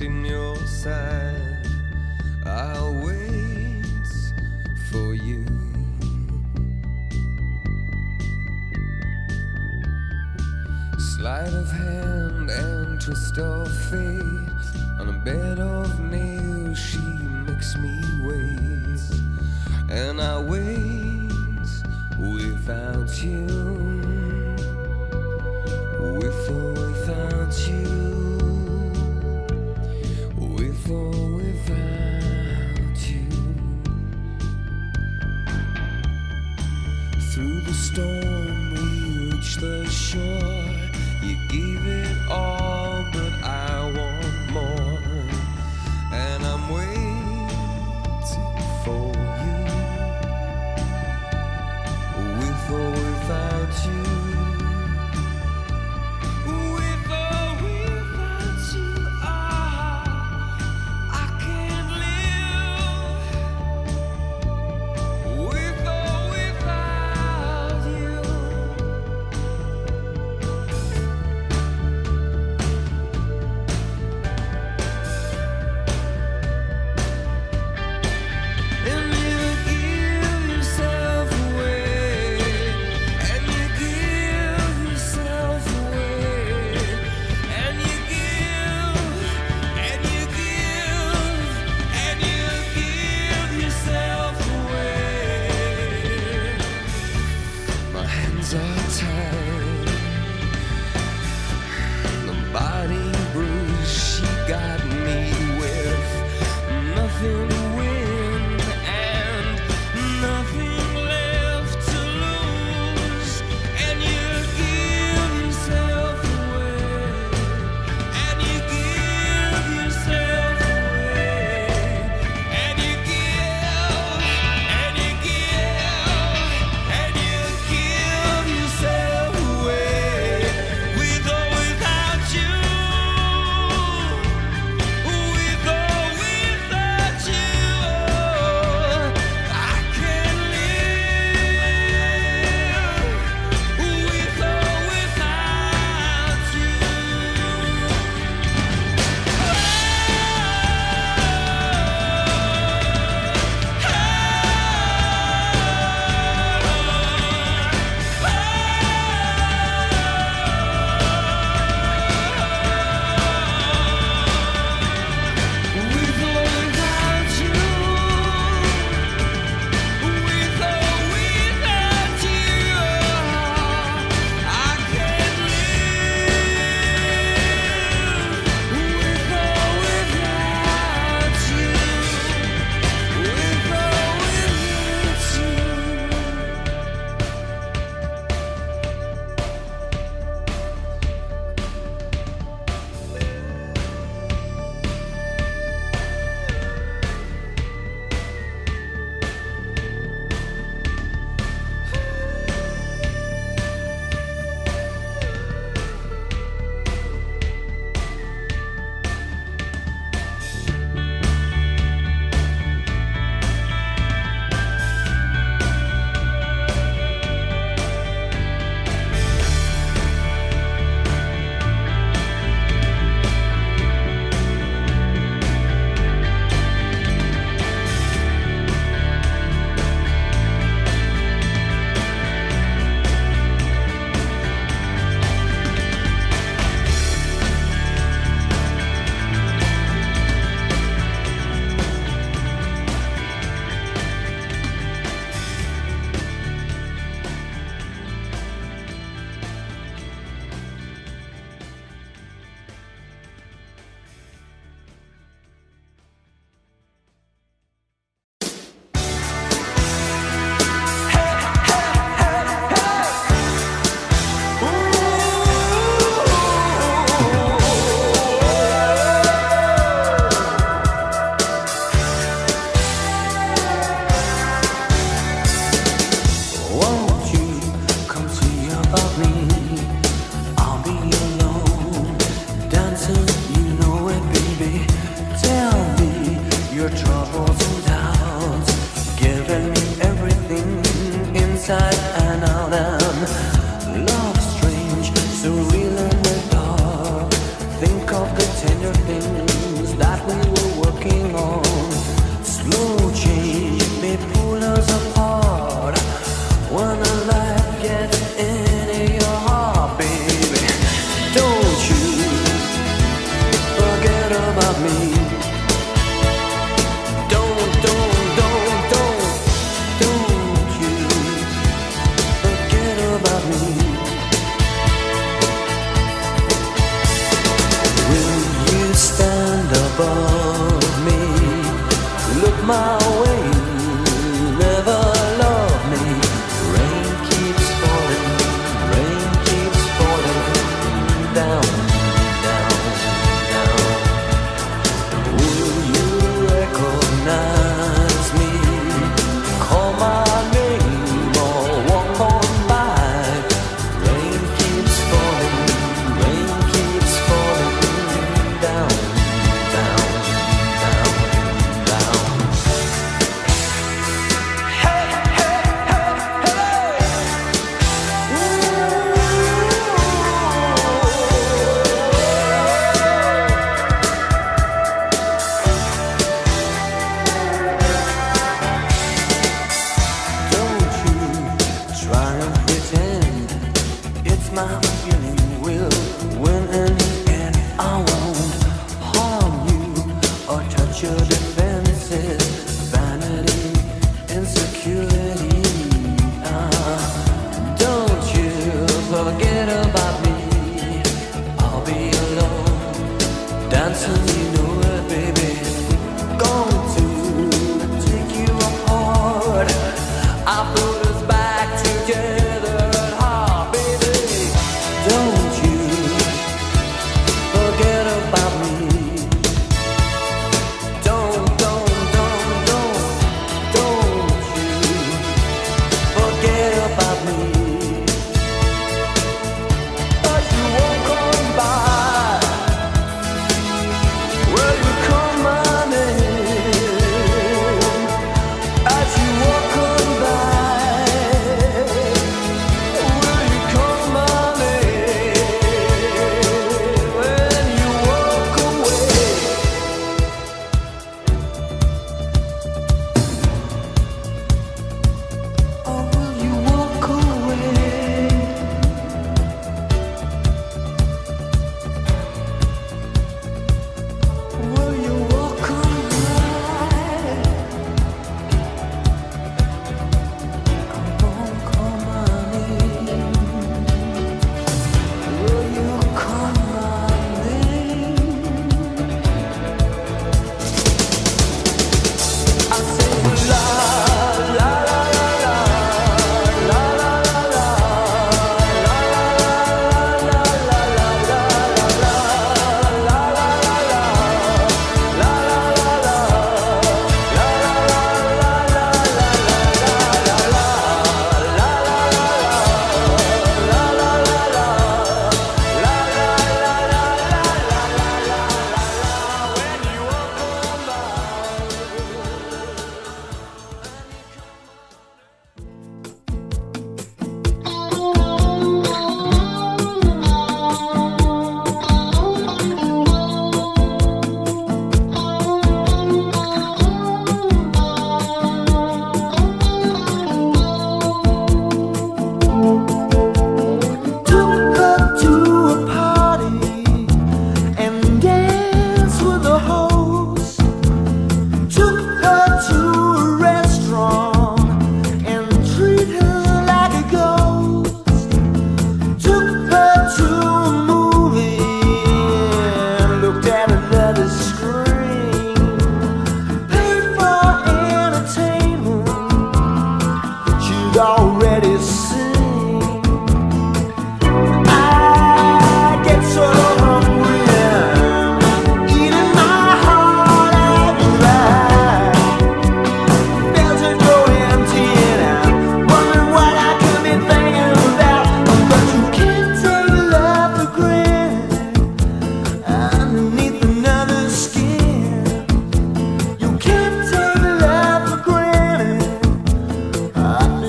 in your side. I'll wait for you. Sleight of hand and twist of fate. On a bed of nails, she makes me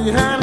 behind.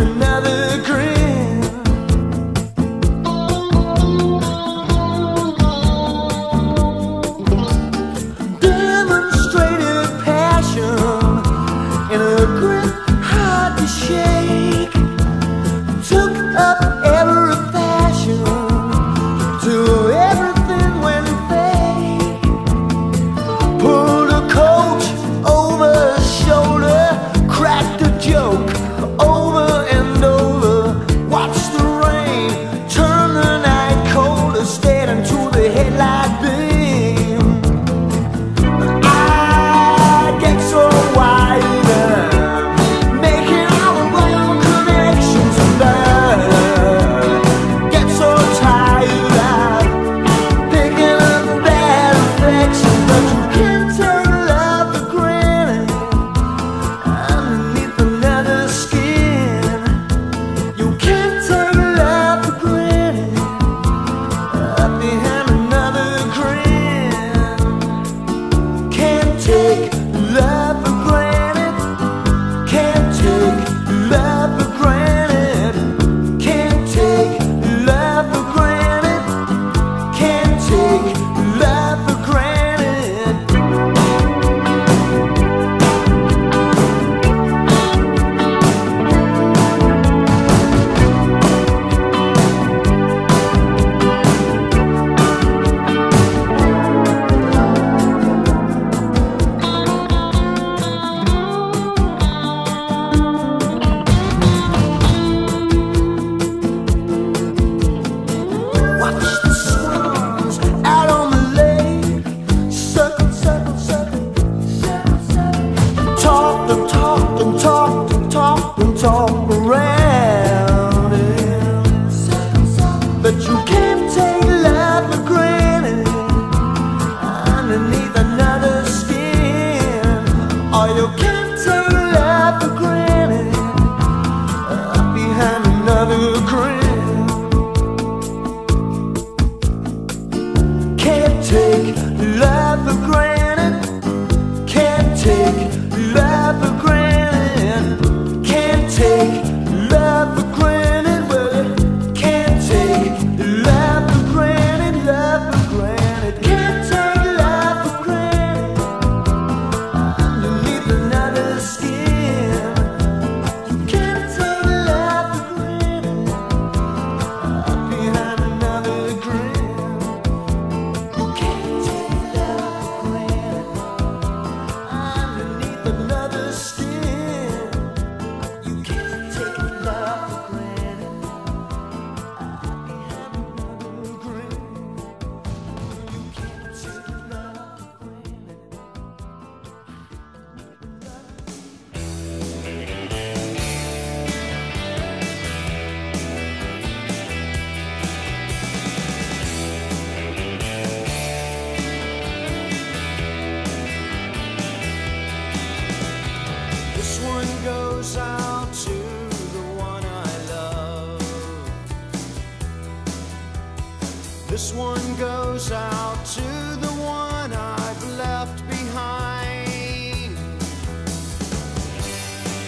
This one goes out to the one I've left behind.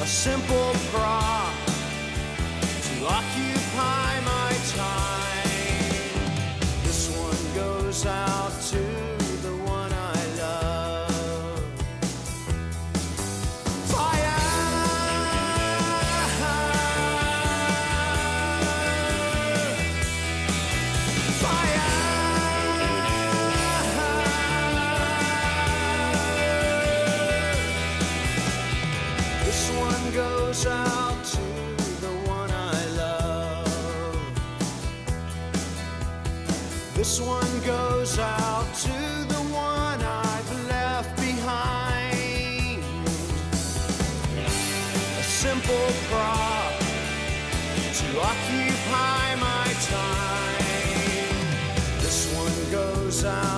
A simple prop to lock you. sound.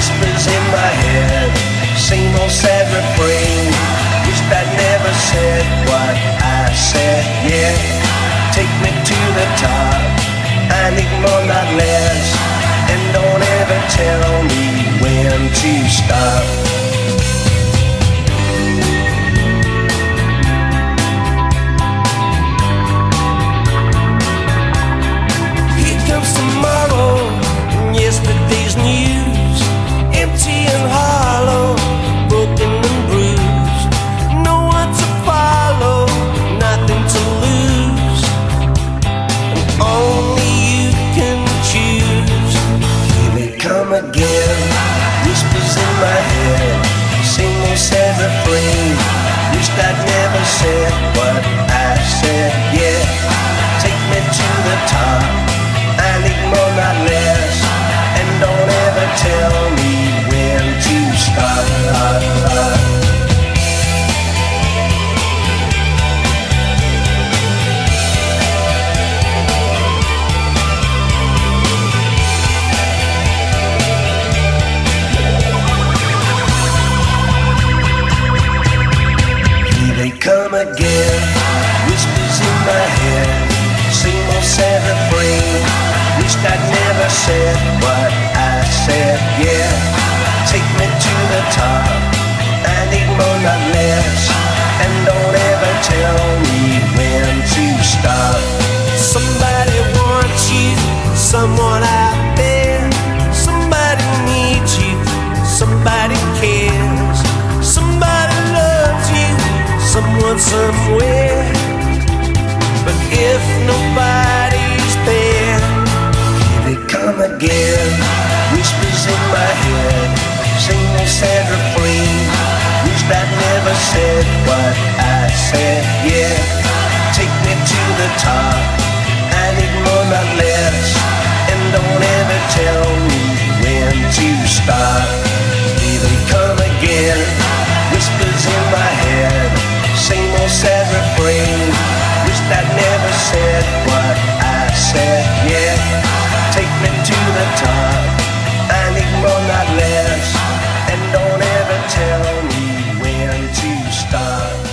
whispers in my head. Same old sad refrain. Wish I'd never said what I said. Yeah, take me to the top. I need more, not less And don't ever tell me when to stop. Tomorrow. And yesterday's news and hollow, broken and bruised. No one to follow, nothing to lose. Only you can choose. Here we come again, whispers in my head. Sing never what I said. Take me to the top. I need more, not less. And don't ever tell me come again. Whispers in my head, I never said what I said. Yeah take me to the top. I need more, not less. And don't ever tell me when to stop. Somebody wants you, someone out there. Somebody needs you, somebody cares. Somebody loves you, someone somewhere. But if nobody's there, here they come again. Whispers in my head old sad refrain Who's that never said what I said, yeah. Take me to the top I need more not less And don't ever tell me when to stop. Baby, come again Whispers in my head Same old sad refrain Wish that never said what I said, yeah. Take me to the top I need more not less don't ever tell me when to stop.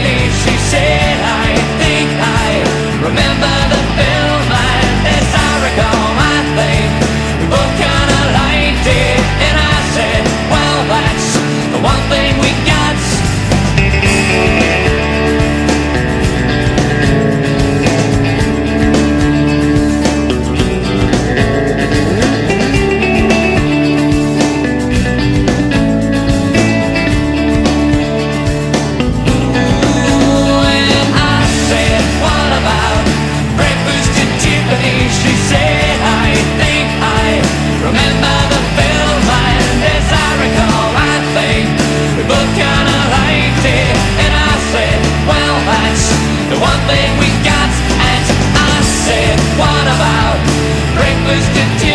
she said, I think I remember the film line as I recall.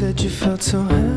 said you felt so happy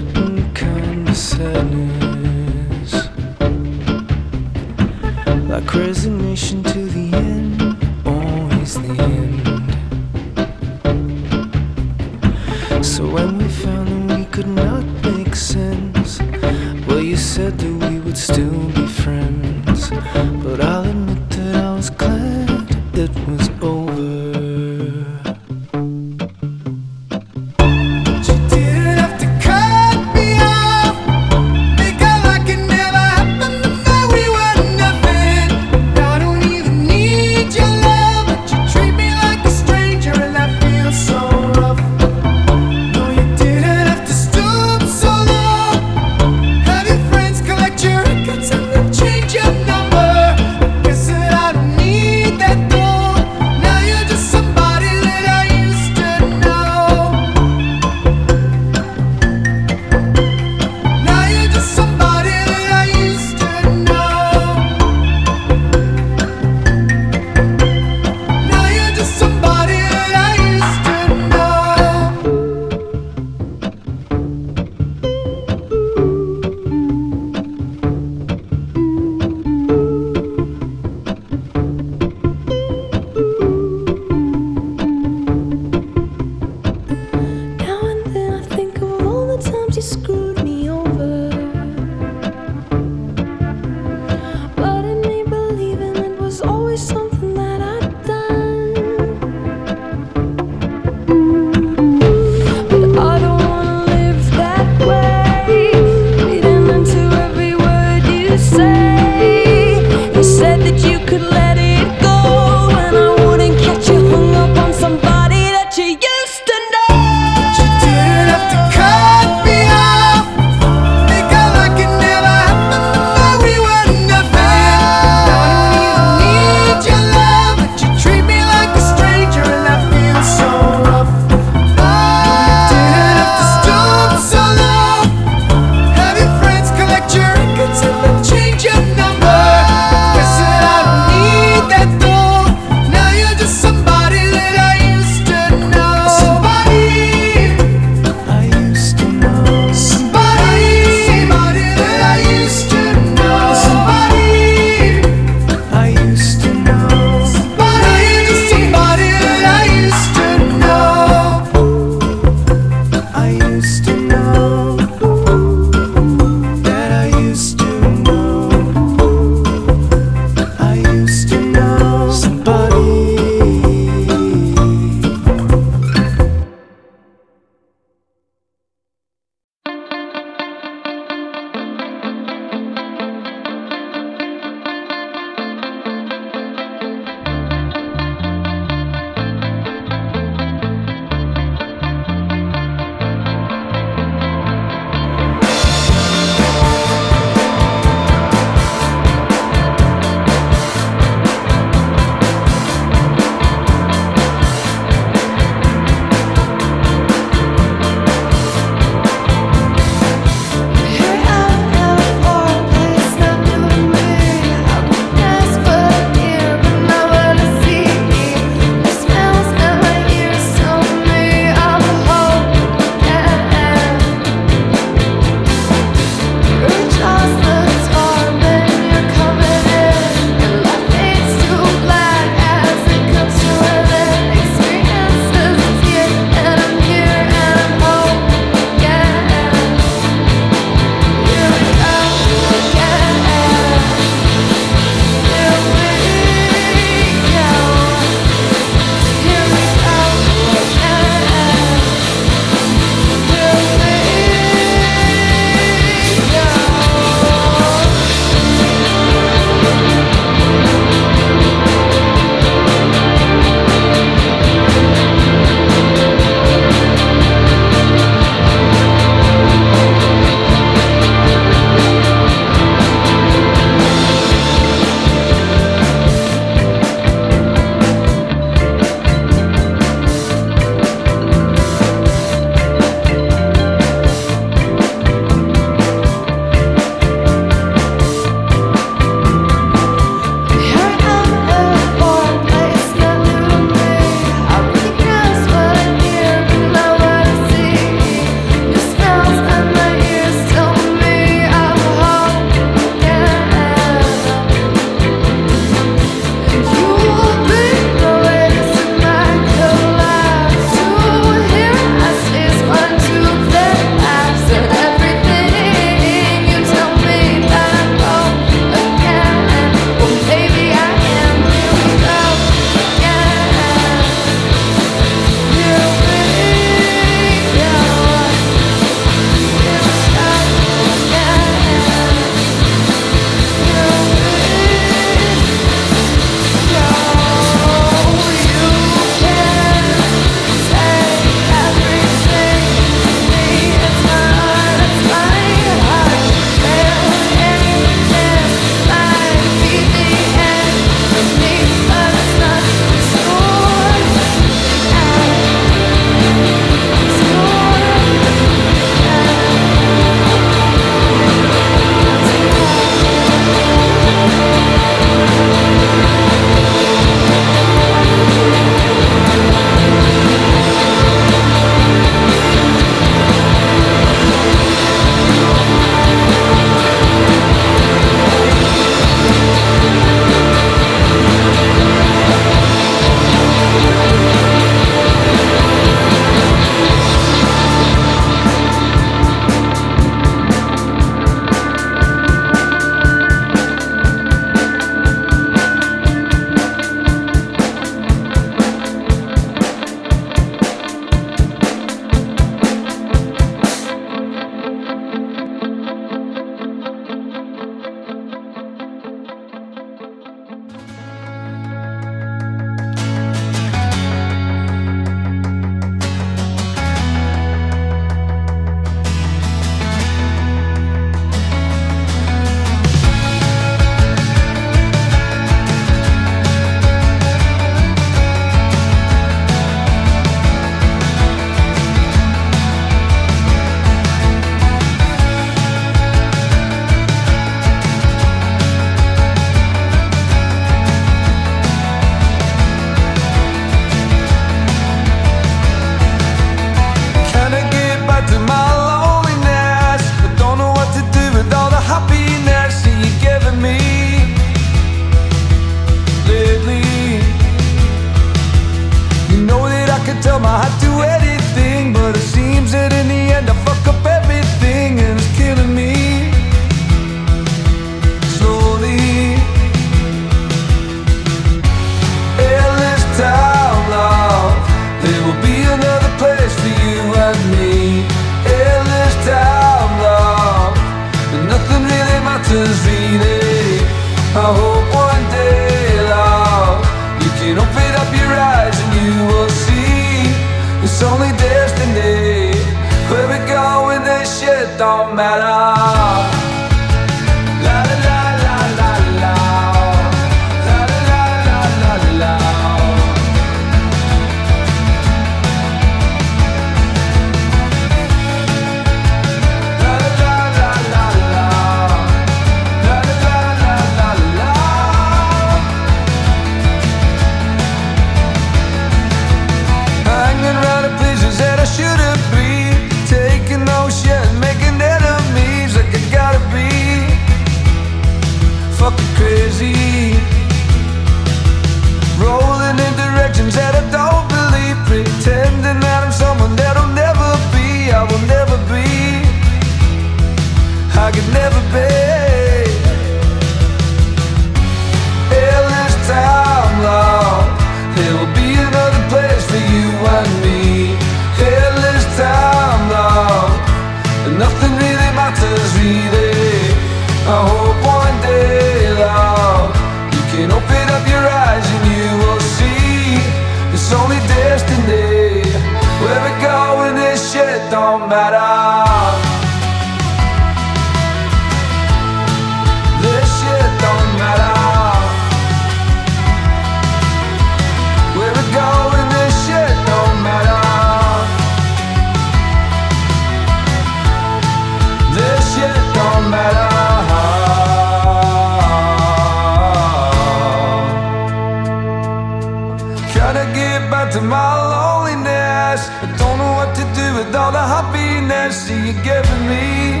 Trying to get back to my loneliness. I don't know what to do with all the happiness that you're giving me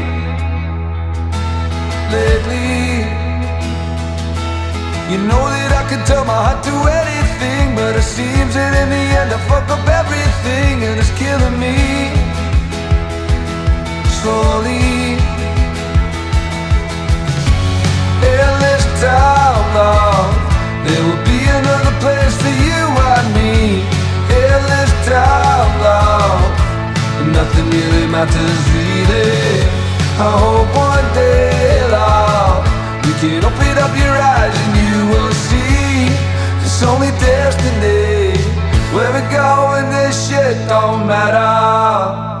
lately. You know that I could tell my heart to anything, but it seems that in the end I fuck up everything and it's killing me slowly. Endless time, love. There will be another place for you and me. Endless time, love. Nothing really matters, really. I hope one day, love, you can open up your eyes and you will see it's only destiny. Where we go when this shit don't matter.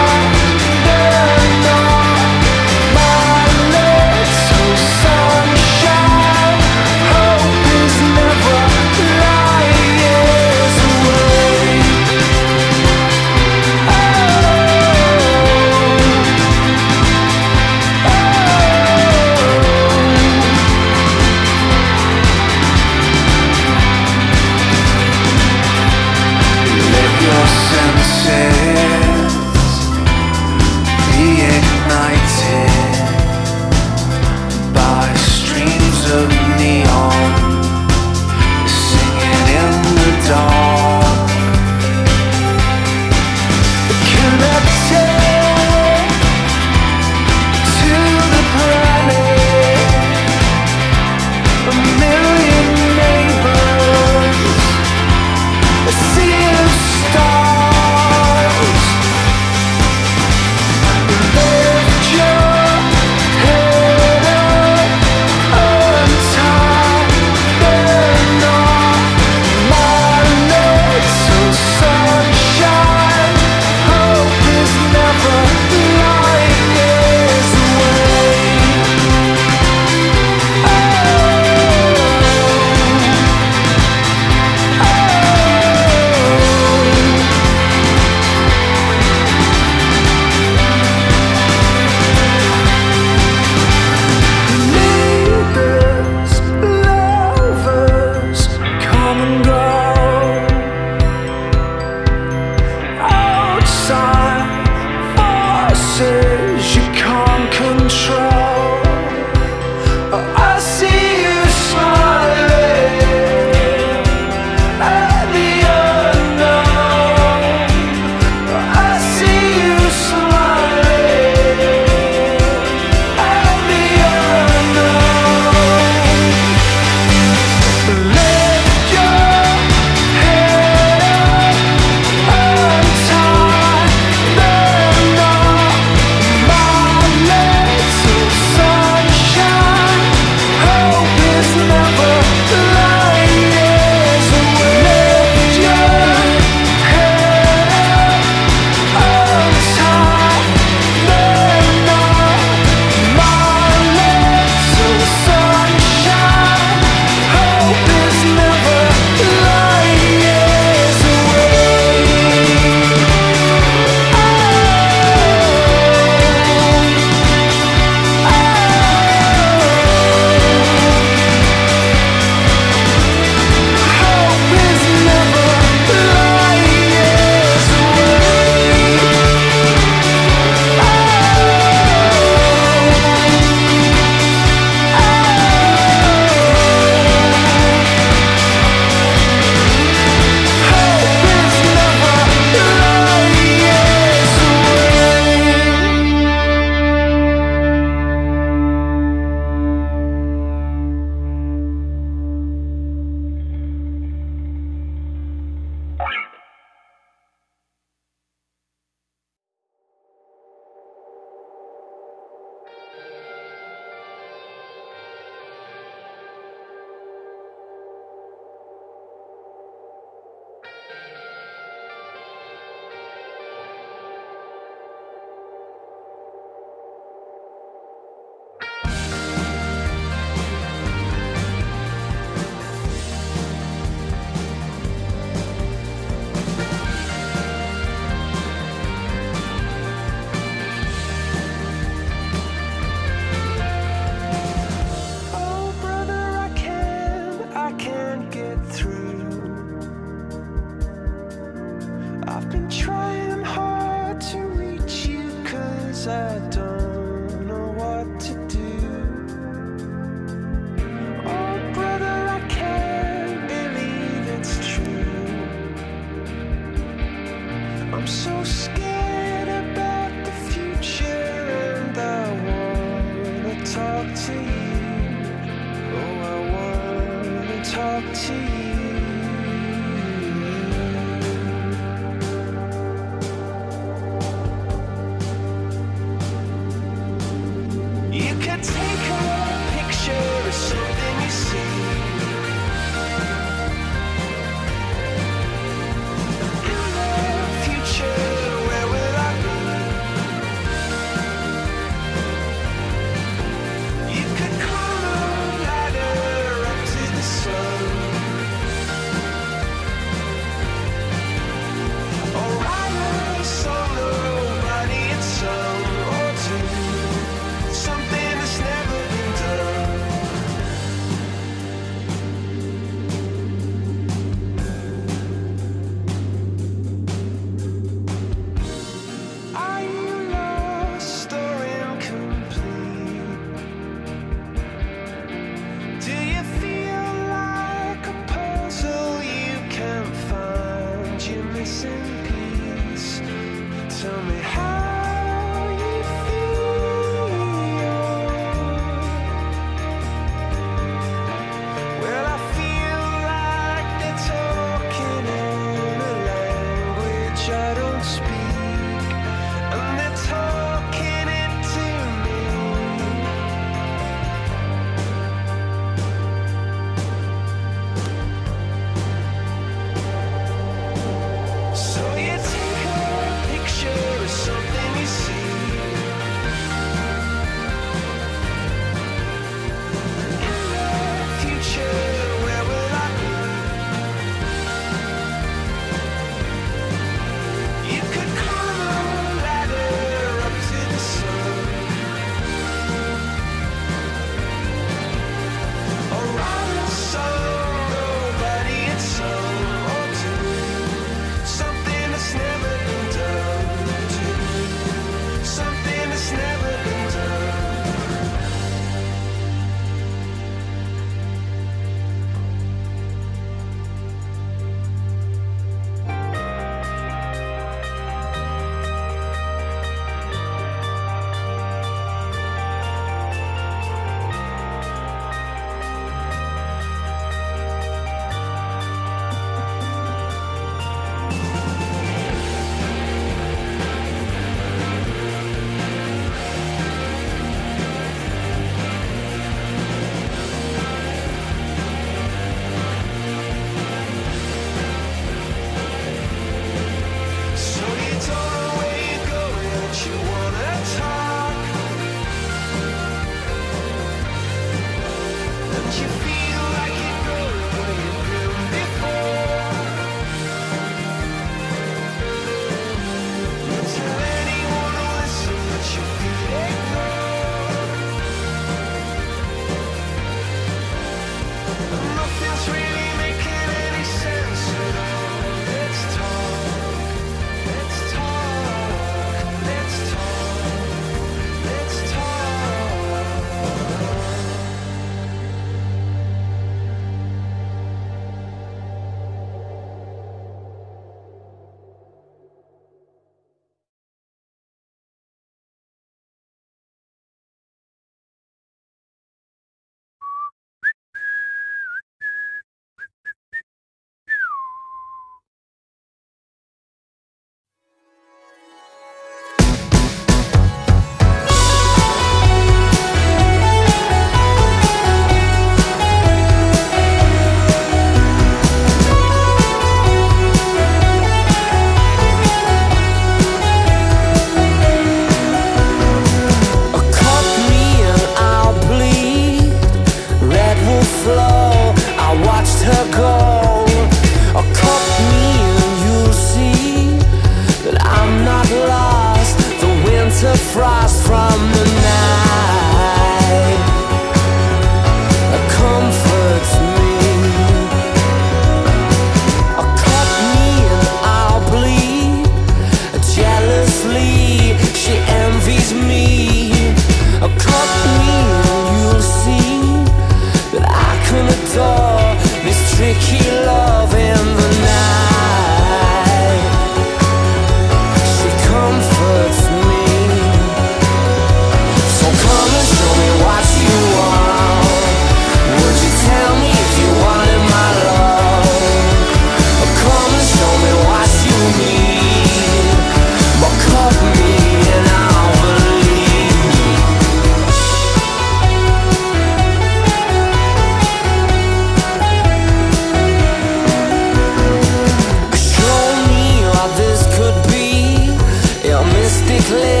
Fake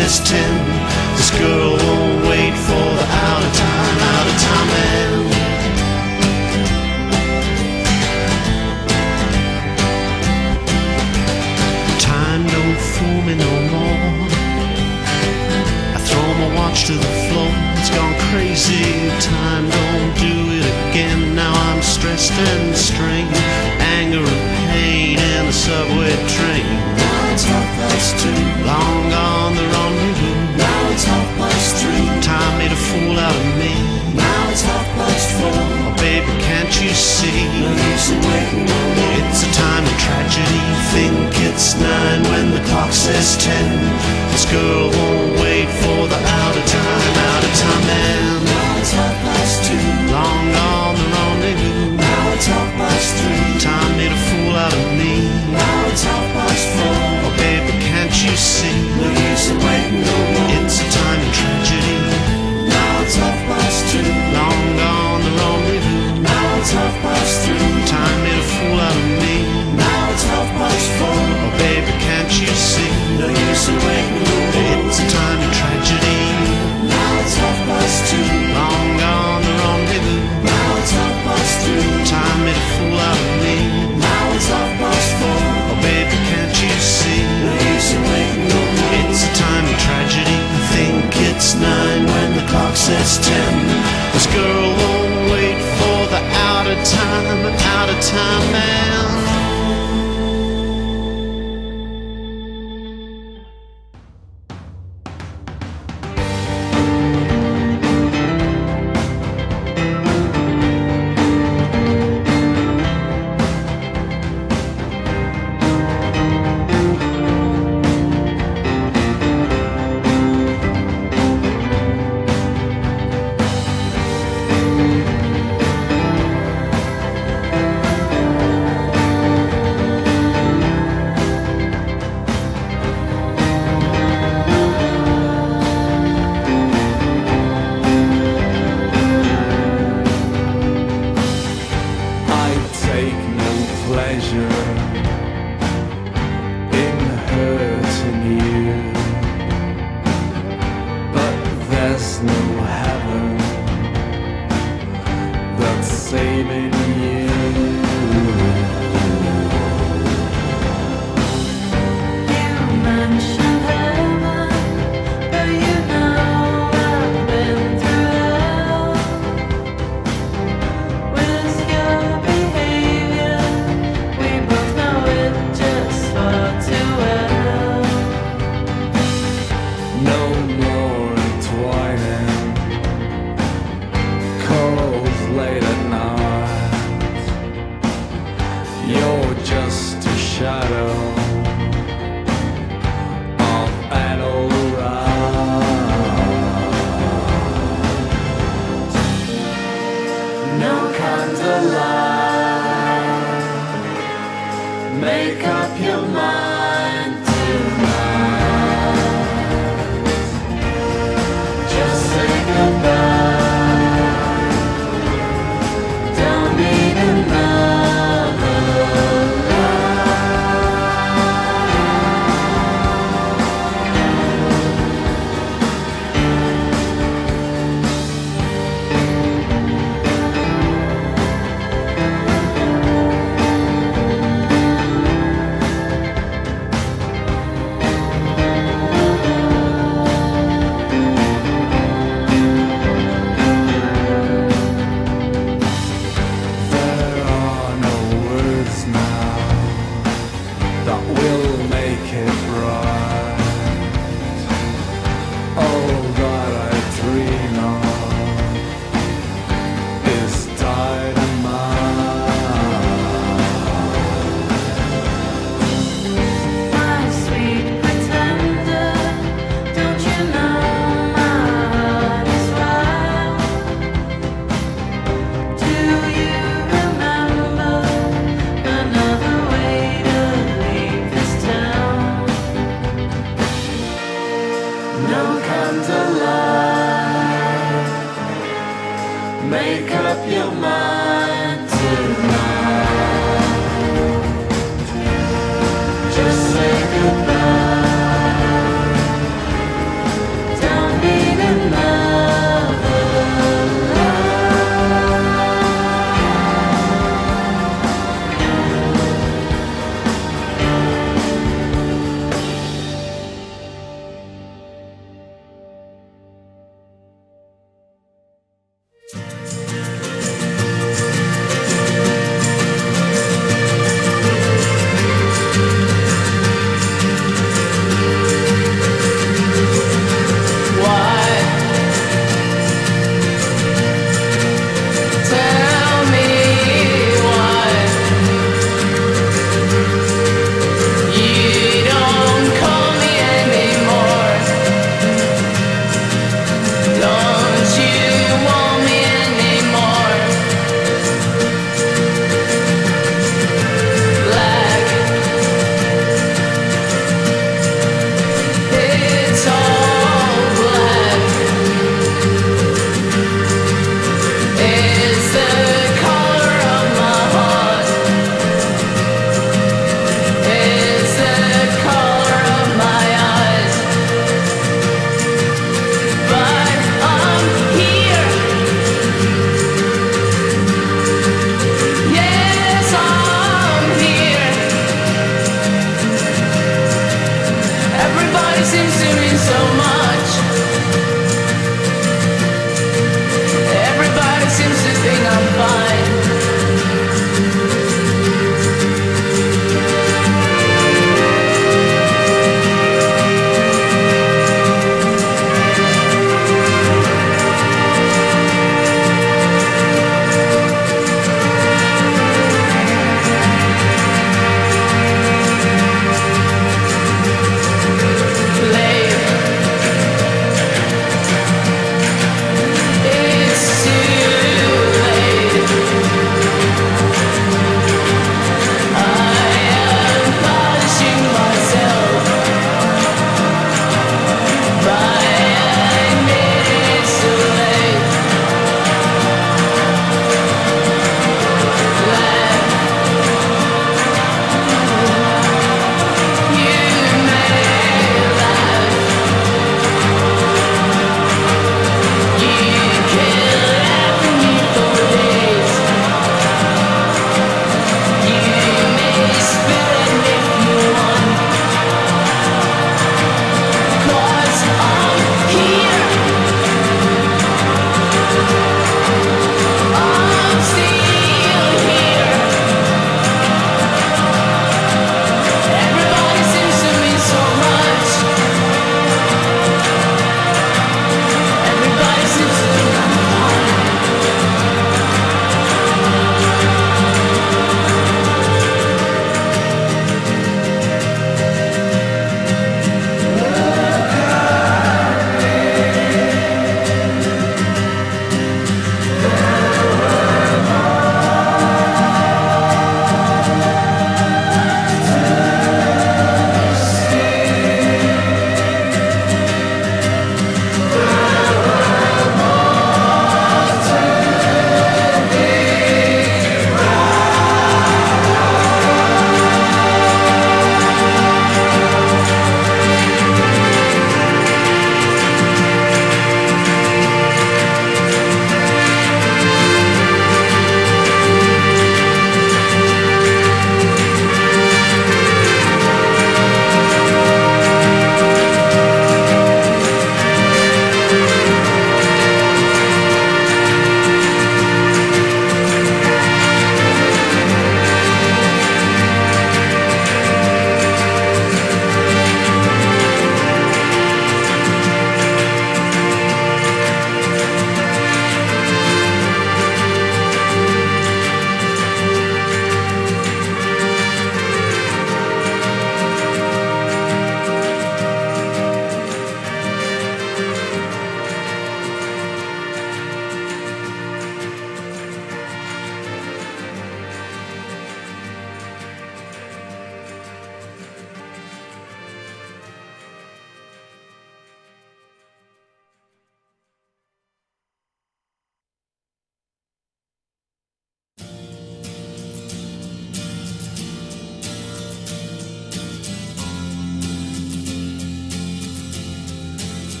clock says. This girl